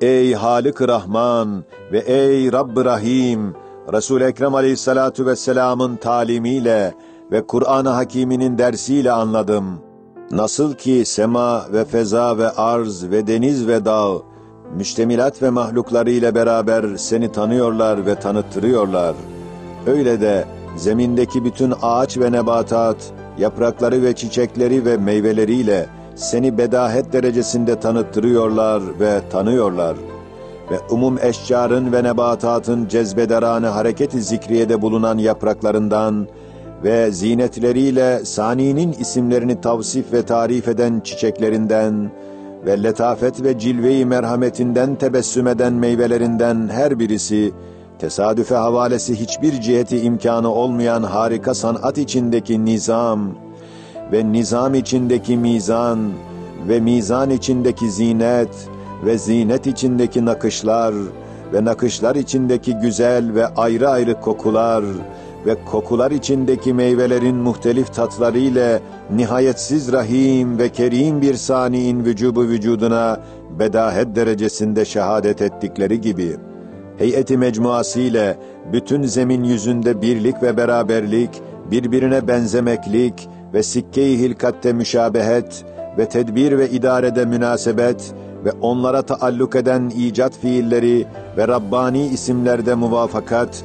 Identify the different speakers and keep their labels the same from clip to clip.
Speaker 1: Ey Halik Rahman ve ey Rabb Rahim, Resul Ekrem Aleyhissalatu vesselam'ın talimiyle ve Kur'an-ı Hakîm'inin dersiyle anladım. Nasıl ki sema ve feza ve arz ve deniz ve dağ müştemilat ve mahlukları ile beraber seni tanıyorlar ve tanıttırıyorlar. Öyle de zemindeki bütün ağaç ve nebatat, yaprakları ve çiçekleri ve meyveleriyle seni bedahet derecesinde tanıttırıyorlar ve tanıyorlar. Ve umum eşcarın ve nebatatın cezbederane hareket-i zikriyede bulunan yapraklarından ve zinetleriyle saninin isimlerini tavsif ve tarif eden çiçeklerinden ve letafet ve cilve-i merhametinden tebessüm eden meyvelerinden her birisi, tesadüfe havalesi hiçbir ciheti imkanı olmayan harika sanat içindeki nizam ve nizam içindeki mizan ve mizan içindeki zinet ve zinet içindeki nakışlar ve nakışlar içindeki güzel ve ayrı ayrı kokular ve kokular içindeki meyvelerin muhtelif tatları ile nihayetsiz rahim ve kerim bir saniin vücubu vücuduna bedahet derecesinde şehadet ettikleri gibi, heyeti mecmuası ile bütün zemin yüzünde birlik ve beraberlik, birbirine benzemeklik ve sikke-i hilkatte müşabehet ve tedbir ve idarede münasebet ve onlara taalluk eden icat fiilleri ve Rabbani isimlerde muvafakat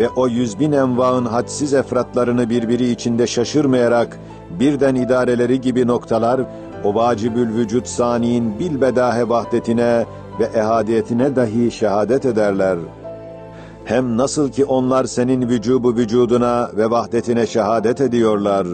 Speaker 1: ve o yüz bin envaın hadsiz efratlarını birbiri içinde şaşırmayarak birden idareleri gibi noktalar o vacibül vücut saniin bilbedahe vahdetine ve ehadiyetine dahi şehadet ederler. Hem nasıl ki onlar senin vücubu vücuduna ve vahdetine şehadet ediyorlar,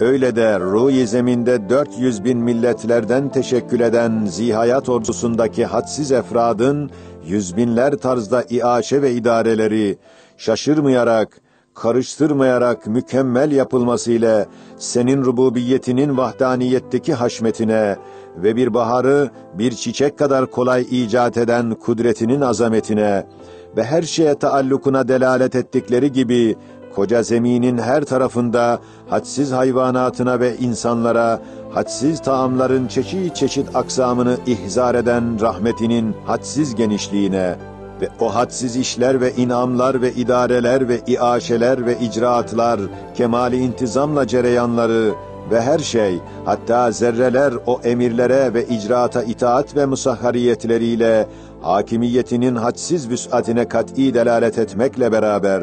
Speaker 1: öyle de ruh zeminde 400 bin milletlerden teşekkül eden zihayat ordusundaki hadsiz efradın yüz binler tarzda iaşe ve idareleri, şaşırmayarak, karıştırmayarak mükemmel yapılmasıyla senin rububiyetinin vahdaniyetteki haşmetine ve bir baharı bir çiçek kadar kolay icat eden kudretinin azametine ve her şeye taallukuna delalet ettikleri gibi koca zeminin her tarafında hadsiz hayvanatına ve insanlara hadsiz taamların çeşit çeşit aksamını ihzar eden rahmetinin hadsiz genişliğine ve o hadsiz işler ve inamlar ve idareler ve iaşeler ve icraatlar, kemali intizamla cereyanları ve her şey, hatta zerreler o emirlere ve icraata itaat ve musahhariyetleriyle, hakimiyetinin hadsiz vüs'atine kat'i delalet etmekle beraber,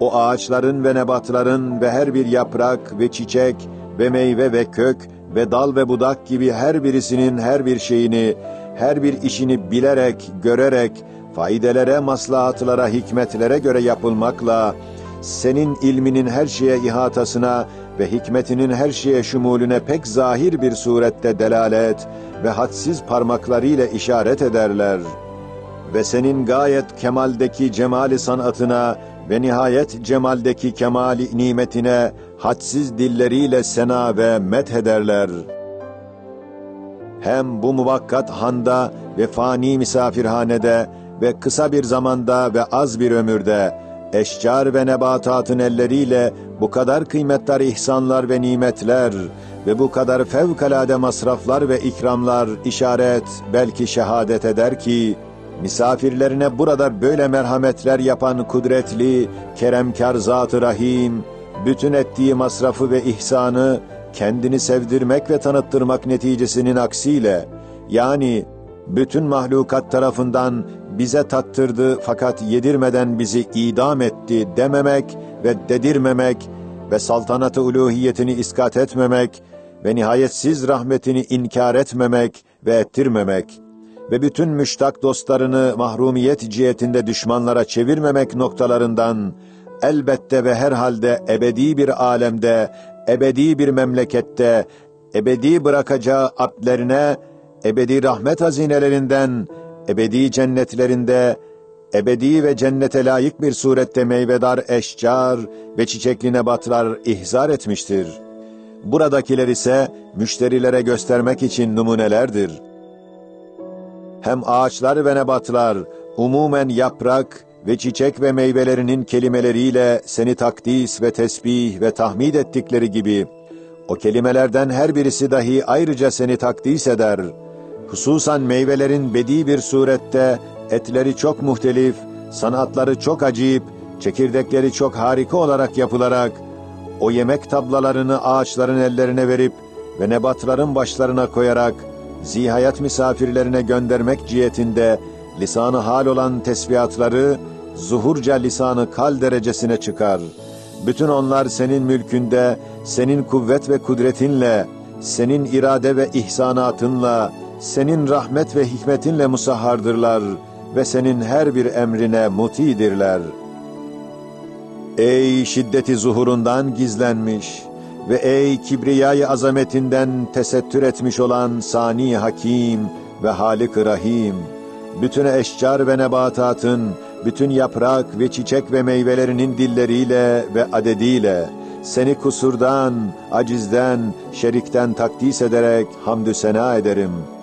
Speaker 1: o ağaçların ve nebatların ve her bir yaprak ve çiçek ve meyve ve kök ve dal ve budak gibi her birisinin her bir şeyini, her bir işini bilerek, görerek, faydelere, maslahatlara, hikmetlere göre yapılmakla, senin ilminin her şeye ihatasına ve hikmetinin her şeye şumulüne pek zahir bir surette delalet ve hadsiz parmaklarıyla işaret ederler. Ve senin gayet kemaldeki cemali sanatına ve nihayet cemaldeki kemali nimetine hadsiz dilleriyle sena ve met ederler. Hem bu muvakkat handa ve fani misafirhanede ve kısa bir zamanda ve az bir ömürde eşcar ve nebatatın elleriyle bu kadar kıymetler ihsanlar ve nimetler ve bu kadar fevkalade masraflar ve ikramlar işaret belki şehadet eder ki misafirlerine burada böyle merhametler yapan kudretli, keremkar zat-ı rahim, bütün ettiği masrafı ve ihsanı kendini sevdirmek ve tanıttırmak neticesinin aksiyle, yani bütün mahlukat tarafından bize tattırdı fakat yedirmeden bizi idam etti dememek ve dedirmemek ve saltanatı uluhiyetini iskat etmemek ve nihayetsiz rahmetini inkar etmemek ve ettirmemek ve bütün müştak dostlarını mahrumiyet cihetinde düşmanlara çevirmemek noktalarından elbette ve herhalde ebedi bir alemde, ebedi bir memlekette, ebedi bırakacağı abdlerine, ebedi rahmet hazinelerinden, ebedi cennetlerinde, ebedi ve cennete layık bir surette meyvedar eşcar ve çiçekli nebatlar ihzar etmiştir. Buradakiler ise müşterilere göstermek için numunelerdir. Hem ağaçlar ve nebatlar, umumen yaprak ve çiçek ve meyvelerinin kelimeleriyle seni takdis ve tesbih ve tahmid ettikleri gibi, o kelimelerden her birisi dahi ayrıca seni takdis eder. Hususan meyvelerin bedi bir surette, etleri çok muhtelif, sanatları çok acayip, çekirdekleri çok harika olarak yapılarak, o yemek tablalarını ağaçların ellerine verip ve nebatların başlarına koyarak, zihayat misafirlerine göndermek cihetinde, lisanı hal olan tesbihatları, zuhurca lisanı kal derecesine çıkar. Bütün onlar senin mülkünde, senin kuvvet ve kudretinle, senin irade ve ihsanatınla, senin rahmet ve hikmetinle musahhardırlar ve senin her bir emrine mutidirler. Ey şiddeti zuhurundan gizlenmiş ve ey kibriyayı azametinden tesettür etmiş olan Sani Hakim ve Halik Rahim, bütün eşcar ve nebatatın, bütün yaprak ve çiçek ve meyvelerinin dilleriyle ve adediyle, seni kusurdan, acizden, şerikten takdis ederek hamdü sena ederim.''